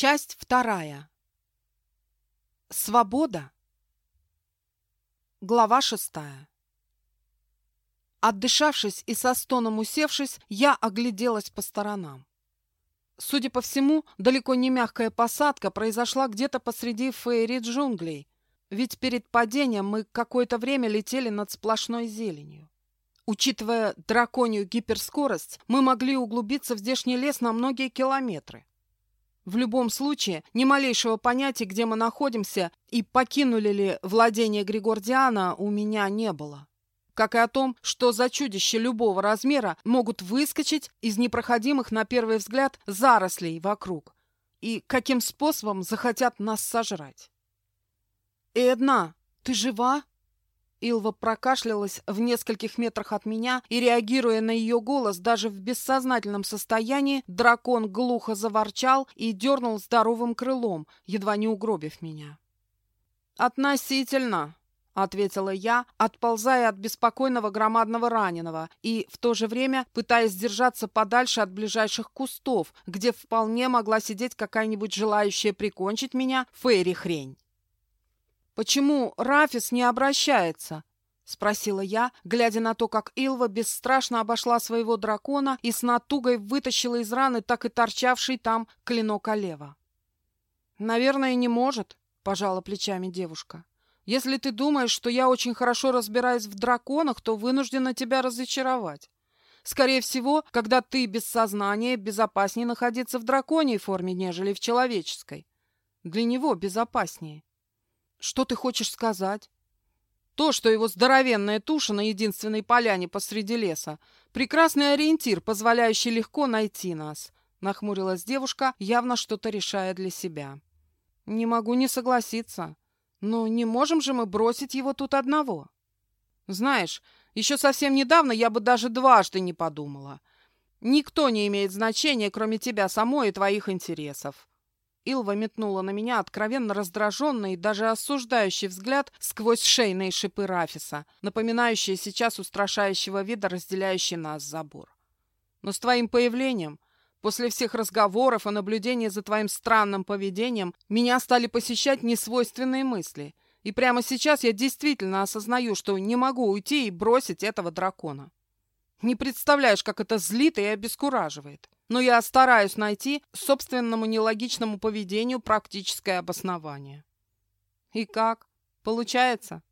Часть вторая. Свобода. Глава шестая. Отдышавшись и со стоном усевшись, я огляделась по сторонам. Судя по всему, далеко не мягкая посадка произошла где-то посреди фейри джунглей, ведь перед падением мы какое-то время летели над сплошной зеленью. Учитывая драконью гиперскорость, мы могли углубиться в здешний лес на многие километры. В любом случае, ни малейшего понятия, где мы находимся и покинули ли владение Григордиана, у меня не было. Как и о том, что за чудища любого размера могут выскочить из непроходимых на первый взгляд зарослей вокруг и каким способом захотят нас сожрать. «Эдна, ты жива?» Илва прокашлялась в нескольких метрах от меня, и, реагируя на ее голос, даже в бессознательном состоянии, дракон глухо заворчал и дернул здоровым крылом, едва не угробив меня. «Относительно», — ответила я, отползая от беспокойного громадного раненого и в то же время пытаясь держаться подальше от ближайших кустов, где вполне могла сидеть какая-нибудь желающая прикончить меня фейри-хрень. «Почему Рафис не обращается?» — спросила я, глядя на то, как Илва бесстрашно обошла своего дракона и с натугой вытащила из раны так и торчавший там клинок Олева. «Наверное, не может», — пожала плечами девушка. «Если ты думаешь, что я очень хорошо разбираюсь в драконах, то вынуждена тебя разочаровать. Скорее всего, когда ты без сознания, безопаснее находиться в драконьей форме, нежели в человеческой. Для него безопаснее. Что ты хочешь сказать? То, что его здоровенная туша на единственной поляне посреди леса — прекрасный ориентир, позволяющий легко найти нас, — нахмурилась девушка, явно что-то решая для себя. Не могу не согласиться. Но не можем же мы бросить его тут одного. Знаешь, еще совсем недавно я бы даже дважды не подумала. Никто не имеет значения, кроме тебя самой и твоих интересов. Илва метнула на меня откровенно раздраженный и даже осуждающий взгляд сквозь шейные шипы Рафиса, напоминающие сейчас устрашающего вида разделяющий нас забор. Но с твоим появлением, после всех разговоров и наблюдения за твоим странным поведением, меня стали посещать несвойственные мысли. И прямо сейчас я действительно осознаю, что не могу уйти и бросить этого дракона. Не представляешь, как это злит и обескураживает но я стараюсь найти собственному нелогичному поведению практическое обоснование. И как? Получается?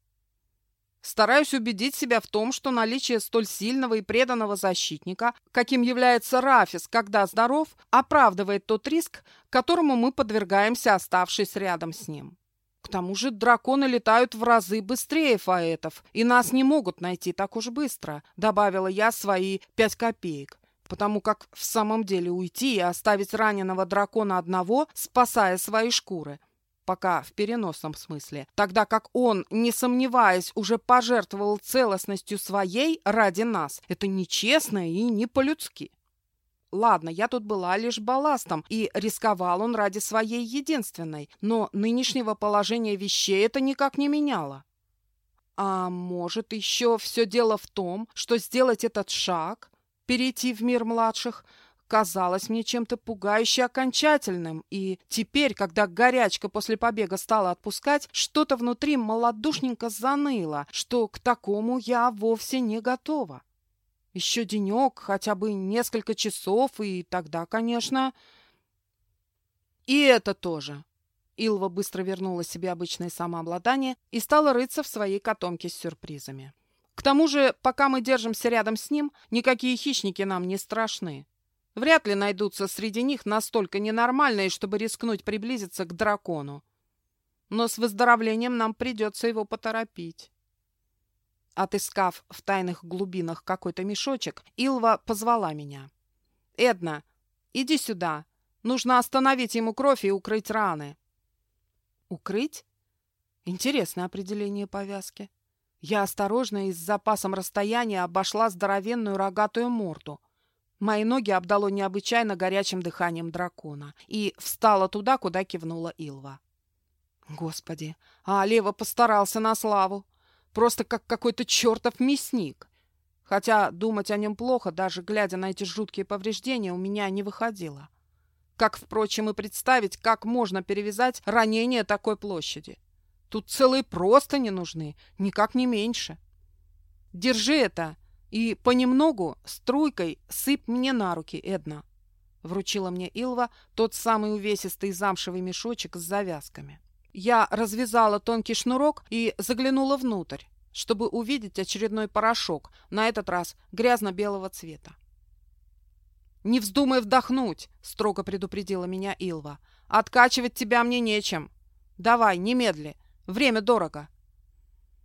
Стараюсь убедить себя в том, что наличие столь сильного и преданного защитника, каким является Рафис, когда здоров, оправдывает тот риск, которому мы подвергаемся, оставшись рядом с ним. К тому же драконы летают в разы быстрее фаэтов, и нас не могут найти так уж быстро, добавила я свои пять копеек потому как в самом деле уйти и оставить раненого дракона одного, спасая свои шкуры, пока в переносном смысле, тогда как он, не сомневаясь, уже пожертвовал целостностью своей ради нас, это нечестно и не по-людски. Ладно, я тут была лишь балластом, и рисковал он ради своей единственной, но нынешнего положения вещей это никак не меняло. А может, еще все дело в том, что сделать этот шаг перейти в мир младших казалось мне чем-то пугающе окончательным, и теперь, когда горячка после побега стала отпускать, что-то внутри малодушненько заныло, что к такому я вовсе не готова. Еще денек, хотя бы несколько часов, и тогда, конечно... И это тоже. Илва быстро вернула себе обычное самообладание и стала рыться в своей котомке с сюрпризами. К тому же, пока мы держимся рядом с ним, никакие хищники нам не страшны. Вряд ли найдутся среди них настолько ненормальные, чтобы рискнуть приблизиться к дракону. Но с выздоровлением нам придется его поторопить. Отыскав в тайных глубинах какой-то мешочек, Илва позвала меня. «Эдна, иди сюда. Нужно остановить ему кровь и укрыть раны». «Укрыть?» Интересное определение повязки. Я осторожно и с запасом расстояния обошла здоровенную рогатую морду. Мои ноги обдало необычайно горячим дыханием дракона и встала туда, куда кивнула Илва. Господи, а Лева постарался на славу. Просто как какой-то чертов мясник. Хотя думать о нем плохо, даже глядя на эти жуткие повреждения, у меня не выходило. Как, впрочем, и представить, как можно перевязать ранение такой площади. Тут целые просто не нужны, никак не меньше. Держи это и понемногу струйкой сыпь мне на руки, Эдна. Вручила мне Илва тот самый увесистый замшевый мешочек с завязками. Я развязала тонкий шнурок и заглянула внутрь, чтобы увидеть очередной порошок, на этот раз грязно-белого цвета. «Не вздумай вдохнуть!» — строго предупредила меня Илва. «Откачивать тебя мне нечем. Давай, немедли. Время дорого».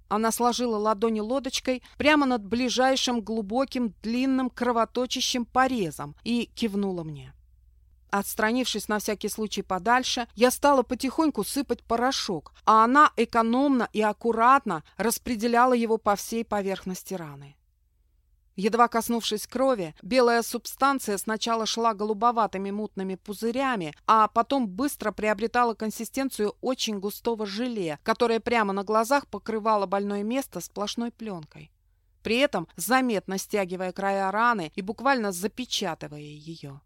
Она сложила ладони лодочкой прямо над ближайшим глубоким длинным кровоточащим порезом и кивнула мне. Отстранившись на всякий случай подальше, я стала потихоньку сыпать порошок, а она экономно и аккуратно распределяла его по всей поверхности раны. Едва коснувшись крови, белая субстанция сначала шла голубоватыми мутными пузырями, а потом быстро приобретала консистенцию очень густого желе, которое прямо на глазах покрывало больное место сплошной пленкой. При этом заметно стягивая края раны и буквально запечатывая ее.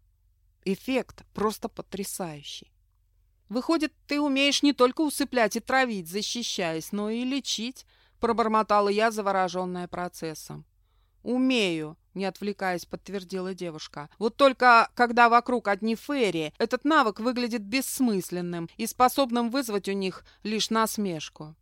Эффект просто потрясающий. Выходит, ты умеешь не только усыплять и травить, защищаясь, но и лечить, пробормотала я, завороженная процессом. «Умею», — не отвлекаясь, подтвердила девушка. «Вот только, когда вокруг одни фейри, этот навык выглядит бессмысленным и способным вызвать у них лишь насмешку».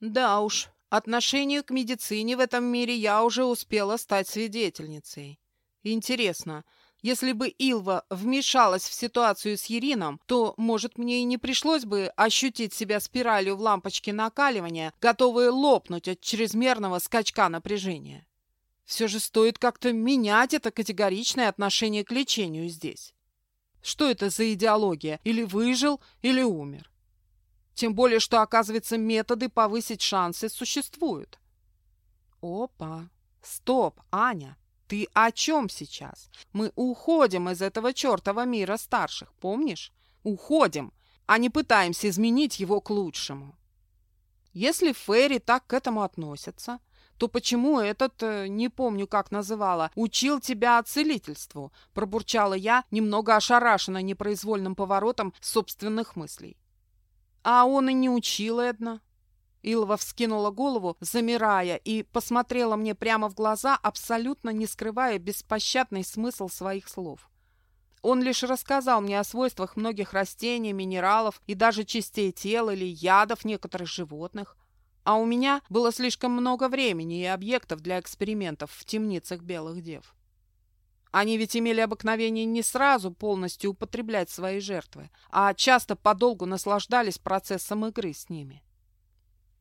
«Да уж, отношению к медицине в этом мире я уже успела стать свидетельницей. Интересно, если бы Илва вмешалась в ситуацию с Ерином, то, может, мне и не пришлось бы ощутить себя спиралью в лампочке накаливания, готовой лопнуть от чрезмерного скачка напряжения. Все же стоит как-то менять это категоричное отношение к лечению здесь. Что это за идеология? Или выжил, или умер. Тем более, что, оказывается, методы повысить шансы существуют. Опа! Стоп, Аня! Ты о чем сейчас? Мы уходим из этого чертова мира старших, помнишь? Уходим, а не пытаемся изменить его к лучшему. Если Ферри так к этому относятся, то почему этот, э, не помню, как называла, учил тебя целительству?» – пробурчала я, немного ошарашена непроизвольным поворотом собственных мыслей. «А он и не учил, Эдна». Илва вскинула голову, замирая, и посмотрела мне прямо в глаза, абсолютно не скрывая беспощадный смысл своих слов. Он лишь рассказал мне о свойствах многих растений, минералов и даже частей тела или ядов некоторых животных – а у меня было слишком много времени и объектов для экспериментов в темницах белых дев. Они ведь имели обыкновение не сразу полностью употреблять свои жертвы, а часто подолгу наслаждались процессом игры с ними.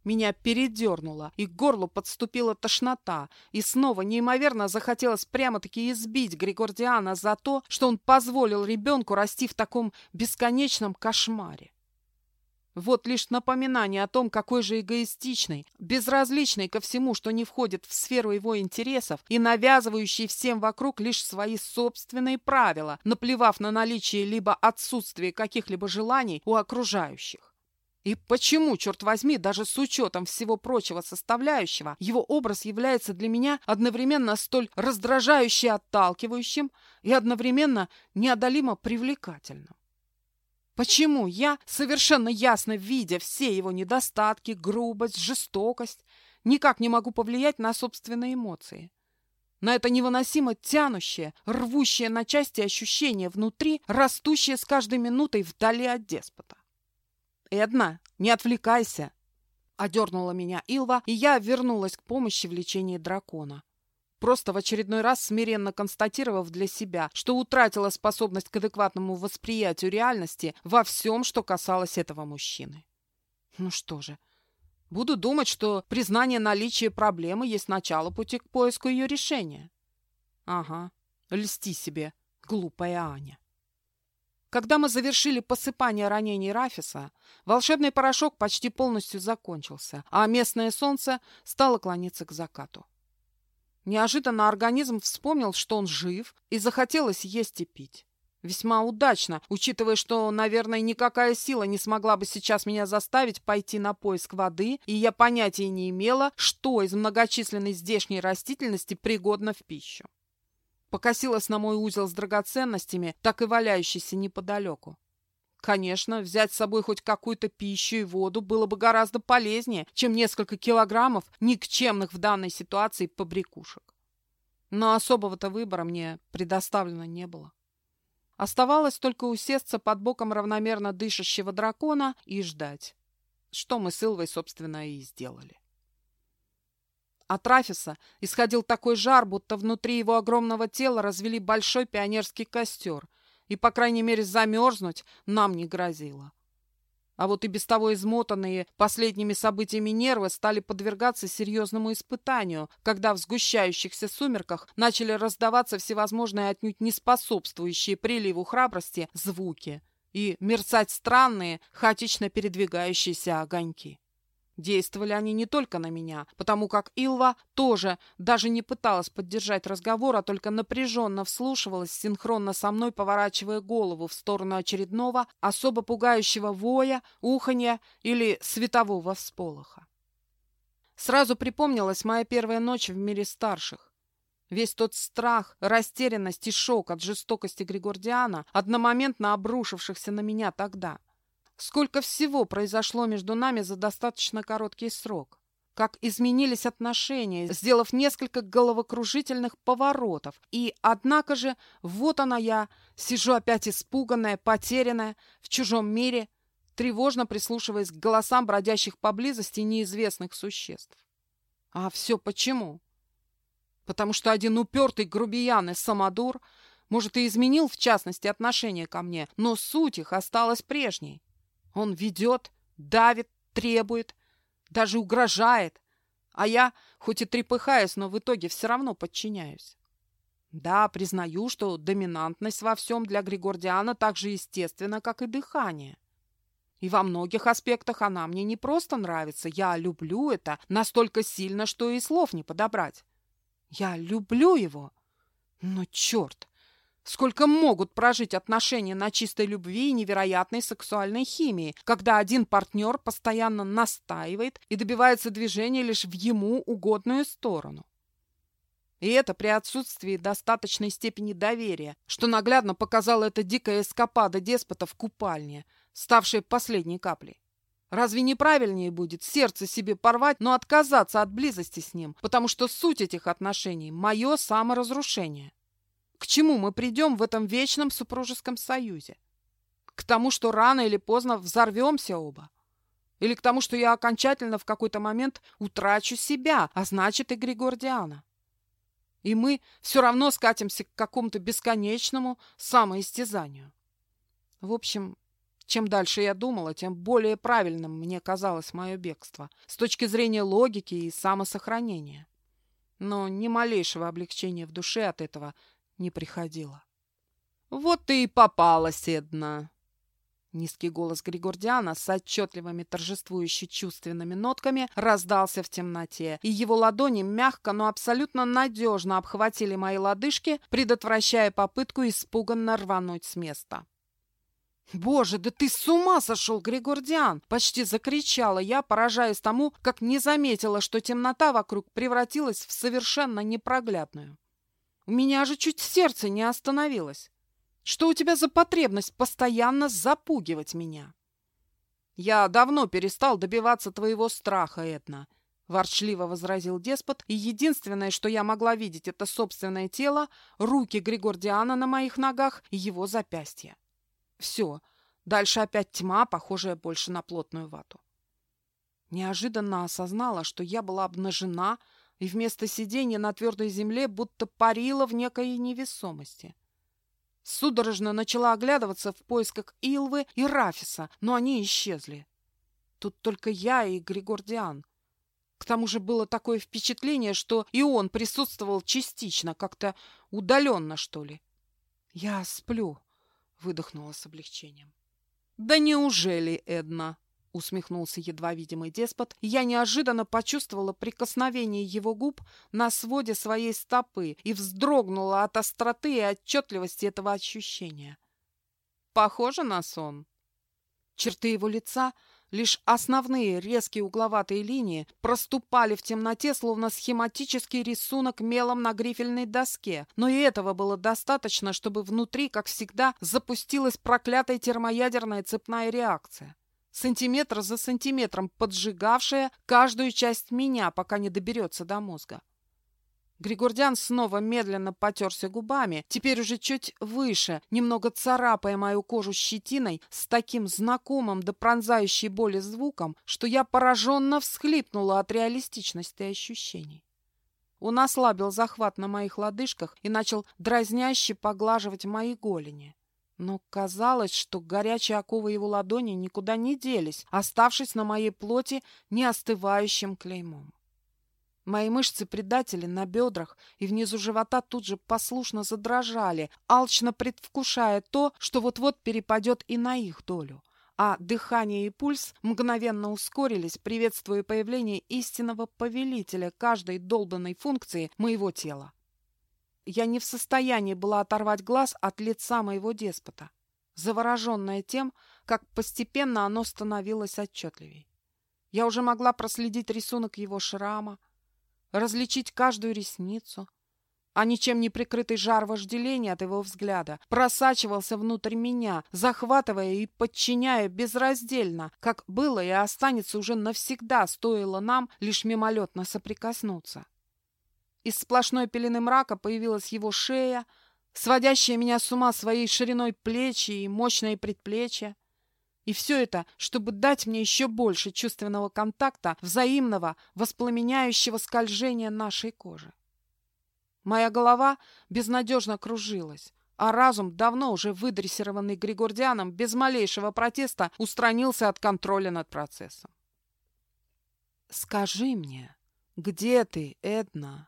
Меня передернуло, и к горлу подступила тошнота, и снова неимоверно захотелось прямо-таки избить Григордиана за то, что он позволил ребенку расти в таком бесконечном кошмаре. Вот лишь напоминание о том, какой же эгоистичный, безразличный ко всему, что не входит в сферу его интересов и навязывающий всем вокруг лишь свои собственные правила, наплевав на наличие либо отсутствие каких-либо желаний у окружающих. И почему, черт возьми, даже с учетом всего прочего составляющего, его образ является для меня одновременно столь раздражающе отталкивающим и одновременно неодолимо привлекательным? Почему я, совершенно ясно видя все его недостатки, грубость, жестокость, никак не могу повлиять на собственные эмоции? На это невыносимо тянущее, рвущее на части ощущение внутри, растущее с каждой минутой вдали от деспота. «Эдна, не отвлекайся!» Одернула меня Илва, и я вернулась к помощи в лечении дракона просто в очередной раз смиренно констатировав для себя, что утратила способность к адекватному восприятию реальности во всем, что касалось этого мужчины. Ну что же, буду думать, что признание наличия проблемы есть начало пути к поиску ее решения. Ага, льсти себе, глупая Аня. Когда мы завершили посыпание ранений Рафиса, волшебный порошок почти полностью закончился, а местное солнце стало клониться к закату. Неожиданно организм вспомнил, что он жив, и захотелось есть и пить. Весьма удачно, учитывая, что, наверное, никакая сила не смогла бы сейчас меня заставить пойти на поиск воды, и я понятия не имела, что из многочисленной здешней растительности пригодно в пищу. покосилась на мой узел с драгоценностями, так и валяющийся неподалеку. Конечно, взять с собой хоть какую-то пищу и воду было бы гораздо полезнее, чем несколько килограммов никчемных в данной ситуации побрякушек. Но особого-то выбора мне предоставлено не было. Оставалось только усесться под боком равномерно дышащего дракона и ждать. Что мы с Илвой, собственно, и сделали. От Рафиса исходил такой жар, будто внутри его огромного тела развели большой пионерский костер, и, по крайней мере, замерзнуть нам не грозило. А вот и без того измотанные последними событиями нервы стали подвергаться серьезному испытанию, когда в сгущающихся сумерках начали раздаваться всевозможные отнюдь не способствующие приливу храбрости звуки и мерцать странные, хаотично передвигающиеся огоньки. Действовали они не только на меня, потому как Илва тоже даже не пыталась поддержать разговор, а только напряженно вслушивалась, синхронно со мной поворачивая голову в сторону очередного, особо пугающего воя, уханья или светового всполоха. Сразу припомнилась моя первая ночь в мире старших. Весь тот страх, растерянность и шок от жестокости Григордиана, одномоментно обрушившихся на меня тогда — Сколько всего произошло между нами за достаточно короткий срок. Как изменились отношения, сделав несколько головокружительных поворотов. И, однако же, вот она я, сижу опять испуганная, потерянная, в чужом мире, тревожно прислушиваясь к голосам бродящих поблизости неизвестных существ. А все почему? Потому что один упертый грубиян и самодур, может, и изменил, в частности, отношение ко мне, но суть их осталась прежней. Он ведет, давит, требует, даже угрожает. А я, хоть и трепыхаюсь, но в итоге все равно подчиняюсь. Да, признаю, что доминантность во всем для Григордиана так же естественна, как и дыхание. И во многих аспектах она мне не просто нравится. Я люблю это настолько сильно, что и слов не подобрать. Я люблю его. Но черт, Сколько могут прожить отношения на чистой любви и невероятной сексуальной химии, когда один партнер постоянно настаивает и добивается движения лишь в ему угодную сторону? И это при отсутствии достаточной степени доверия, что наглядно показала эта дикая эскапада деспота в купальне, ставшая последней каплей. Разве неправильнее будет сердце себе порвать, но отказаться от близости с ним, потому что суть этих отношений – мое саморазрушение? К чему мы придем в этом вечном супружеском союзе? К тому, что рано или поздно взорвемся оба? Или к тому, что я окончательно в какой-то момент утрачу себя, а значит и Григордиана? И мы все равно скатимся к какому-то бесконечному самоистязанию. В общем, чем дальше я думала, тем более правильным мне казалось мое бегство с точки зрения логики и самосохранения. Но ни малейшего облегчения в душе от этого не приходило. «Вот ты и попалась, Эдна!» Низкий голос Григордиана с отчетливыми торжествующими чувственными нотками раздался в темноте, и его ладони мягко, но абсолютно надежно обхватили мои лодыжки, предотвращая попытку испуганно рвануть с места. «Боже, да ты с ума сошел, Григордиан!» — почти закричала я, поражаясь тому, как не заметила, что темнота вокруг превратилась в совершенно непроглядную. У меня же чуть сердце не остановилось. Что у тебя за потребность постоянно запугивать меня? Я давно перестал добиваться твоего страха, Этна, ворчливо возразил деспот, и единственное, что я могла видеть, это собственное тело, руки Григордиана на моих ногах и его запястья. Все, дальше опять тьма, похожая больше на плотную вату. Неожиданно осознала, что я была обнажена, и вместо сидения на твердой земле будто парила в некой невесомости. Судорожно начала оглядываться в поисках Илвы и Рафиса, но они исчезли. Тут только я и Григордиан. К тому же было такое впечатление, что и он присутствовал частично, как-то удаленно, что ли. «Я сплю», — выдохнула с облегчением. «Да неужели, Эдна?» Усмехнулся едва видимый деспот, я неожиданно почувствовала прикосновение его губ на своде своей стопы и вздрогнула от остроты и отчетливости этого ощущения. Похоже на сон. Черты его лица Лишь основные резкие угловатые линии проступали в темноте, словно схематический рисунок мелом на грифельной доске. Но и этого было достаточно, чтобы внутри, как всегда, запустилась проклятая термоядерная цепная реакция. Сантиметр за сантиметром поджигавшая каждую часть меня, пока не доберется до мозга. Григордян снова медленно потерся губами, теперь уже чуть выше, немного царапая мою кожу щетиной с таким знакомым до пронзающей боли звуком, что я пораженно всхлипнула от реалистичности ощущений. Он ослабил захват на моих лодыжках и начал дразняще поглаживать мои голени. Но казалось, что горячие оковы его ладони никуда не делись, оставшись на моей плоти неостывающим клеймом. Мои мышцы-предатели на бедрах и внизу живота тут же послушно задрожали, алчно предвкушая то, что вот-вот перепадет и на их долю. А дыхание и пульс мгновенно ускорились, приветствуя появление истинного повелителя каждой долбанной функции моего тела. Я не в состоянии была оторвать глаз от лица моего деспота, завороженная тем, как постепенно оно становилось отчетливей. Я уже могла проследить рисунок его шрама, различить каждую ресницу, а ничем не прикрытый жар вожделения от его взгляда просачивался внутрь меня, захватывая и подчиняя безраздельно, как было и останется уже навсегда, стоило нам лишь мимолетно соприкоснуться. Из сплошной пелены мрака появилась его шея, сводящая меня с ума своей шириной плечи и мощные предплечья. И все это, чтобы дать мне еще больше чувственного контакта, взаимного, воспламеняющего скольжения нашей кожи. Моя голова безнадежно кружилась, а разум, давно уже выдрессированный Григордианом, без малейшего протеста устранился от контроля над процессом. «Скажи мне, где ты, Эдна?»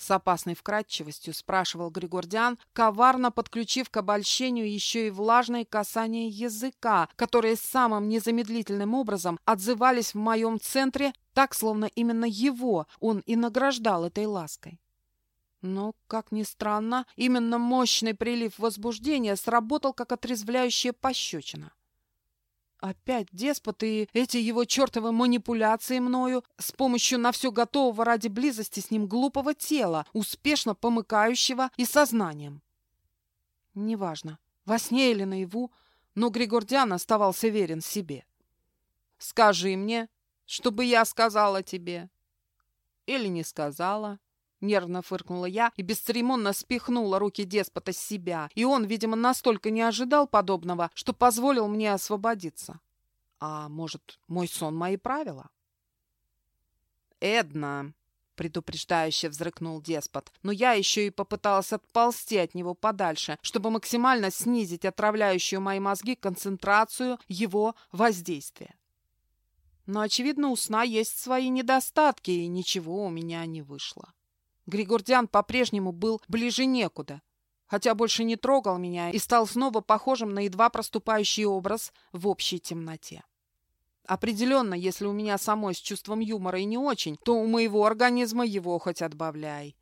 С опасной вкратчивостью спрашивал Григордиан, коварно подключив к обольщению еще и влажные касания языка, которые самым незамедлительным образом отзывались в моем центре, так, словно именно его он и награждал этой лаской. Но, как ни странно, именно мощный прилив возбуждения сработал как отрезвляющая пощечина. Опять деспот и эти его чертовы манипуляции мною с помощью на все готового ради близости с ним глупого тела, успешно помыкающего и сознанием. Неважно, во сне или наяву, но Григордиан оставался верен себе. «Скажи мне, чтобы я сказала тебе». «Или не сказала». Нервно фыркнула я и бесцеремонно спихнула руки деспота с себя, и он, видимо, настолько не ожидал подобного, что позволил мне освободиться. А может, мой сон — мои правила? «Эдна!» — предупреждающе взрыкнул деспот, но я еще и попыталась отползти от него подальше, чтобы максимально снизить отравляющую мои мозги концентрацию его воздействия. Но, очевидно, у сна есть свои недостатки, и ничего у меня не вышло. Григордиан по-прежнему был ближе некуда, хотя больше не трогал меня и стал снова похожим на едва проступающий образ в общей темноте. Определенно, если у меня самой с чувством юмора и не очень, то у моего организма его хоть отбавляй.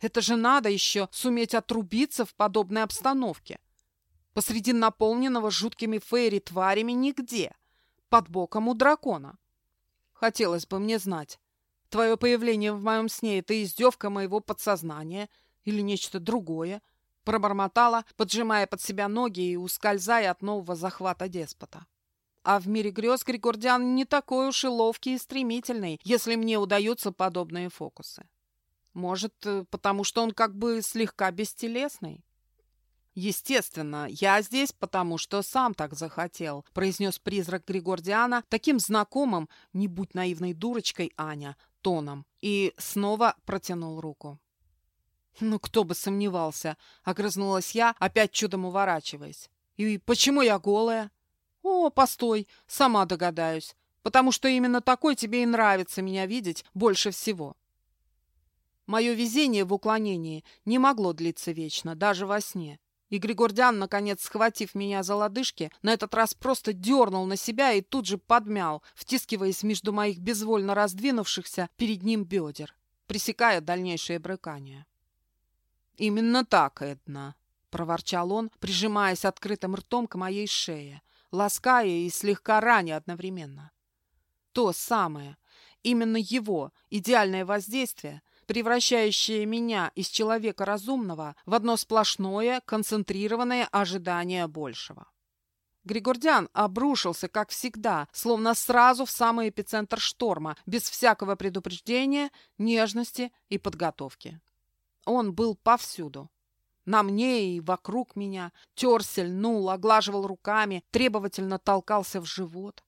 Это же надо еще суметь отрубиться в подобной обстановке. Посреди наполненного жуткими фейри-тварями нигде, под боком у дракона. Хотелось бы мне знать, Твое появление в моем сне — это издевка моего подсознания или нечто другое?» Пробормотала, поджимая под себя ноги и ускользая от нового захвата деспота. А в мире грез Григордиан не такой уж и ловкий и стремительный, если мне удаются подобные фокусы. Может, э, потому что он как бы слегка бестелесный? «Естественно, я здесь, потому что сам так захотел», произнес призрак Григордиана таким знакомым, не будь наивной дурочкой, Аня, тоном и снова протянул руку. «Ну, кто бы сомневался!» — огрызнулась я, опять чудом уворачиваясь. «И почему я голая?» «О, постой, сама догадаюсь, потому что именно такой тебе и нравится меня видеть больше всего». Мое везение в уклонении не могло длиться вечно, даже во сне. И Григордян, наконец, схватив меня за лодыжки, на этот раз просто дернул на себя и тут же подмял, втискиваясь между моих безвольно раздвинувшихся перед ним бедер, пресекая дальнейшее брыкание. «Именно так, Эдна», — проворчал он, прижимаясь открытым ртом к моей шее, лаская и слегка раня одновременно. То самое. Именно его идеальное воздействие, превращающее меня из человека разумного в одно сплошное, концентрированное ожидание большего. Григордян обрушился, как всегда, словно сразу в самый эпицентр шторма, без всякого предупреждения, нежности и подготовки. Он был повсюду. На мне и вокруг меня. Терся, льнул, оглаживал руками, требовательно толкался в живот.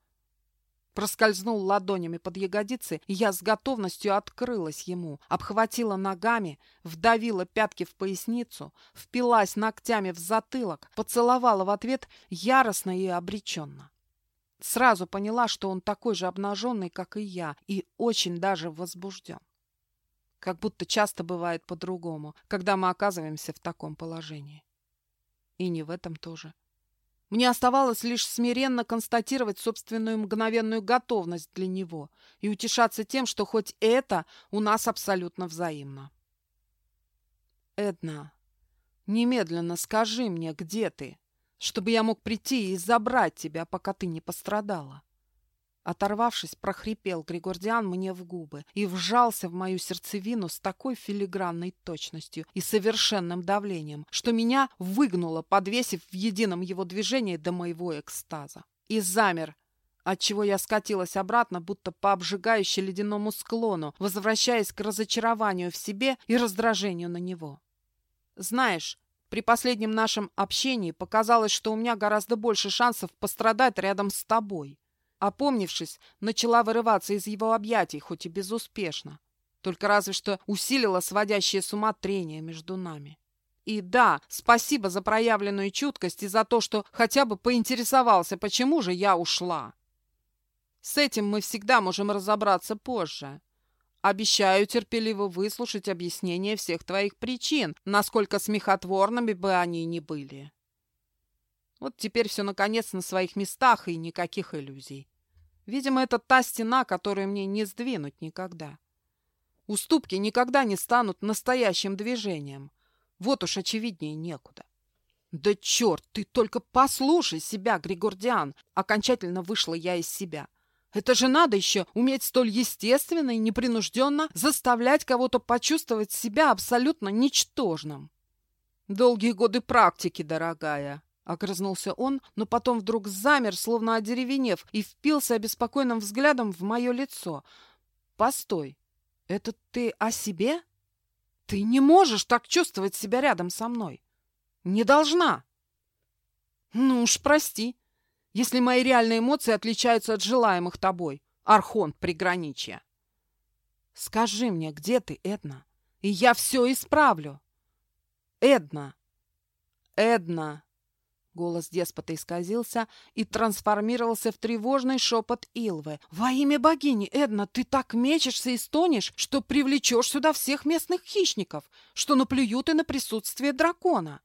Проскользнул ладонями под ягодицы, и я с готовностью открылась ему, обхватила ногами, вдавила пятки в поясницу, впилась ногтями в затылок, поцеловала в ответ яростно и обреченно. Сразу поняла, что он такой же обнаженный, как и я, и очень даже возбужден. Как будто часто бывает по-другому, когда мы оказываемся в таком положении. И не в этом тоже. Мне оставалось лишь смиренно констатировать собственную мгновенную готовность для него и утешаться тем, что хоть это у нас абсолютно взаимно. «Эдна, немедленно скажи мне, где ты, чтобы я мог прийти и забрать тебя, пока ты не пострадала». Оторвавшись, прохрипел Григордиан мне в губы и вжался в мою сердцевину с такой филигранной точностью и совершенным давлением, что меня выгнуло, подвесив в едином его движении до моего экстаза. И замер, отчего я скатилась обратно, будто по обжигающе ледяному склону, возвращаясь к разочарованию в себе и раздражению на него. Знаешь, при последнем нашем общении показалось, что у меня гораздо больше шансов пострадать рядом с тобой. Опомнившись, начала вырываться из его объятий, хоть и безуспешно. Только разве что усилила сводящее с ума трение между нами. И да, спасибо за проявленную чуткость и за то, что хотя бы поинтересовался, почему же я ушла. С этим мы всегда можем разобраться позже. Обещаю терпеливо выслушать объяснение всех твоих причин, насколько смехотворными бы они ни были. Вот теперь все наконец на своих местах и никаких иллюзий. Видимо, это та стена, которую мне не сдвинуть никогда. Уступки никогда не станут настоящим движением. Вот уж очевиднее некуда. «Да черт, ты только послушай себя, Григордиан!» Окончательно вышла я из себя. Это же надо еще уметь столь естественно и непринужденно заставлять кого-то почувствовать себя абсолютно ничтожным. Долгие годы практики, дорогая. Огрызнулся он, но потом вдруг замер, словно одеревенев, и впился обеспокоенным взглядом в мое лицо. «Постой, это ты о себе? Ты не можешь так чувствовать себя рядом со мной. Не должна!» «Ну уж прости, если мои реальные эмоции отличаются от желаемых тобой, архонт приграничья. Скажи мне, где ты, Эдна, и я все исправлю. Эдна! Эдна!» Голос деспота исказился и трансформировался в тревожный шепот Илвы. «Во имя богини, Эдна, ты так мечешься и стонешь, что привлечешь сюда всех местных хищников, что наплюют и на присутствие дракона!»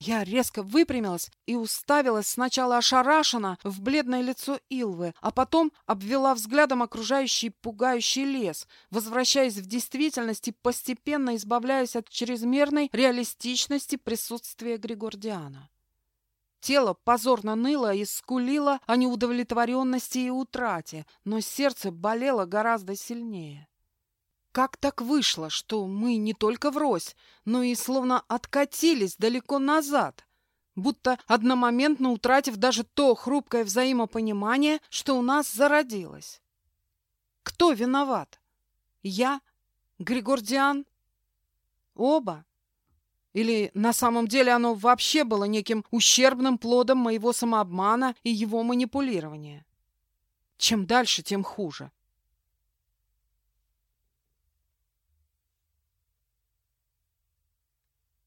Я резко выпрямилась и уставилась сначала ошарашенно в бледное лицо Илвы, а потом обвела взглядом окружающий пугающий лес, возвращаясь в действительность и постепенно избавляясь от чрезмерной реалистичности присутствия Григордиана. Тело позорно ныло и скулило о неудовлетворенности и утрате, но сердце болело гораздо сильнее. Как так вышло, что мы не только врозь, но и словно откатились далеко назад, будто одномоментно утратив даже то хрупкое взаимопонимание, что у нас зародилось? Кто виноват? Я? Григордиан? Оба? Или на самом деле оно вообще было неким ущербным плодом моего самообмана и его манипулирования? Чем дальше, тем хуже.